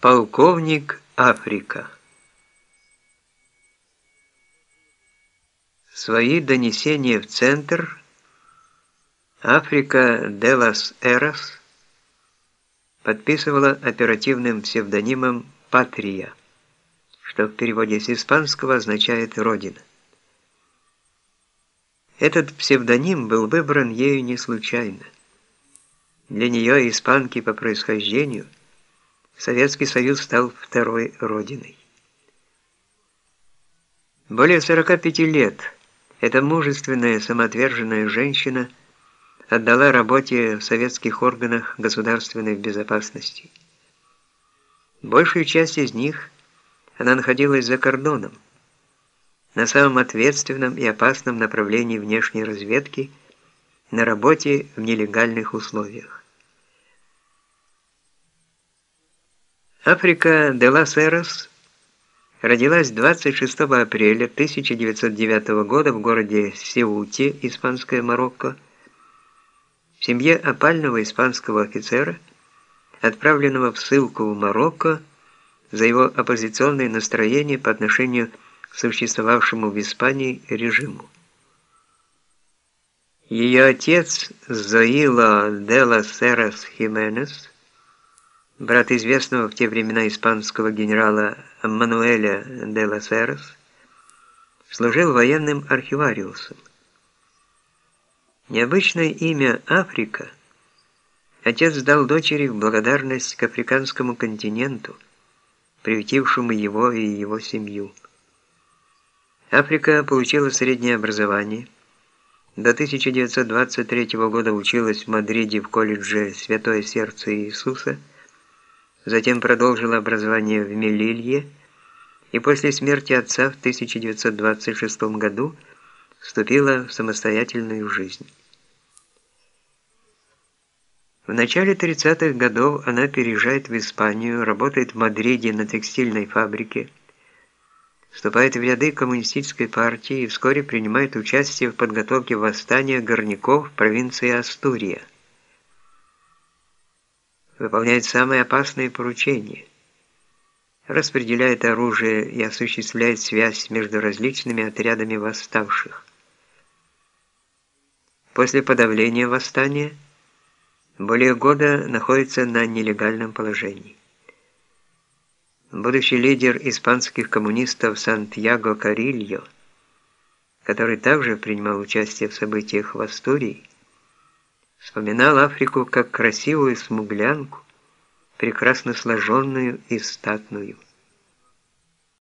Полковник Африка Свои донесения в Центр Африка де лас Эрос подписывала оперативным псевдонимом «Патрия», что в переводе с испанского означает «Родина». Этот псевдоним был выбран ею не случайно. Для нее, испанки по происхождению, Советский Союз стал второй родиной. Более 45 лет эта мужественная, самоотверженная женщина отдала работе в советских органах государственной безопасности. Большую часть из них она находилась за кордоном, на самом ответственном и опасном направлении внешней разведки, на работе в нелегальных условиях. Африка де лас Эрос родилась 26 апреля 1909 года в городе Сеуте, Испанское Марокко, в семье опального испанского офицера, отправленного в ссылку в Марокко за его оппозиционные настроения по отношению к существовавшему в Испании режиму. Ее отец Зоила де лас Эрос Хименес брат известного в те времена испанского генерала Мануэля де лас Эрос, служил военным архивариусом. Необычное имя Африка отец дал дочери в благодарность к африканскому континенту, приютившему его и его семью. Африка получила среднее образование. До 1923 года училась в Мадриде в колледже Святое Сердце Иисуса – затем продолжила образование в Мелилье и после смерти отца в 1926 году вступила в самостоятельную жизнь. В начале 30-х годов она переезжает в Испанию, работает в Мадриде на текстильной фабрике, вступает в ряды коммунистической партии и вскоре принимает участие в подготовке восстания горняков в провинции Астурия выполняет самые опасные поручения, распределяет оружие и осуществляет связь между различными отрядами восставших. После подавления восстания более года находится на нелегальном положении. Будущий лидер испанских коммунистов Сантьяго Карильо, который также принимал участие в событиях в Астурии, Вспоминал Африку как красивую смуглянку, прекрасно сложенную и статную.